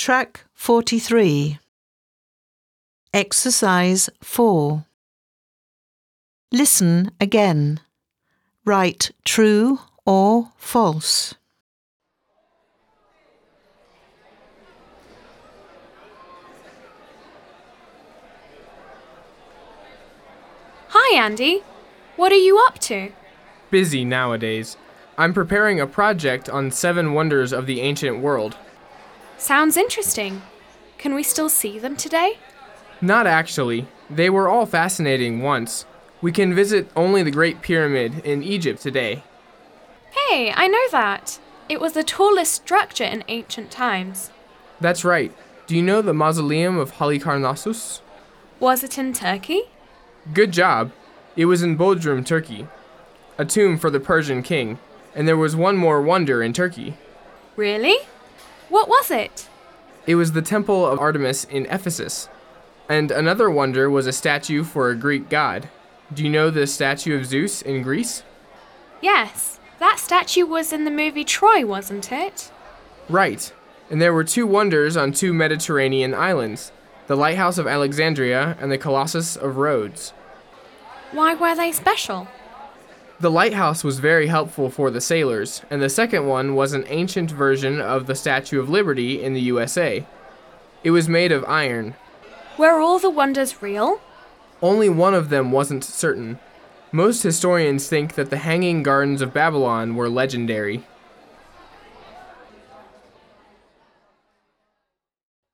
Track 43. Exercise 4. Listen again. Write true or false. Hi, Andy. What are you up to? Busy nowadays. I'm preparing a project on seven wonders of the ancient world. Sounds interesting. Can we still see them today? Not actually. They were all fascinating once. We can visit only the Great Pyramid in Egypt today. Hey, I know that. It was the tallest structure in ancient times. That's right. Do you know the mausoleum of Halicarnassus? Was it in Turkey? Good job. It was in Bodrum, Turkey, a tomb for the Persian king. And there was one more wonder in Turkey. Really? What was it? It was the Temple of Artemis in Ephesus. And another wonder was a statue for a Greek god. Do you know the statue of Zeus in Greece? Yes, that statue was in the movie Troy, wasn't it? Right. And there were two wonders on two Mediterranean islands the Lighthouse of Alexandria and the Colossus of Rhodes. Why were they special? The lighthouse was very helpful for the sailors, and the second one was an ancient version of the Statue of Liberty in the USA. It was made of iron. Were all the wonders real? Only one of them wasn't certain. Most historians think that the Hanging Gardens of Babylon were legendary.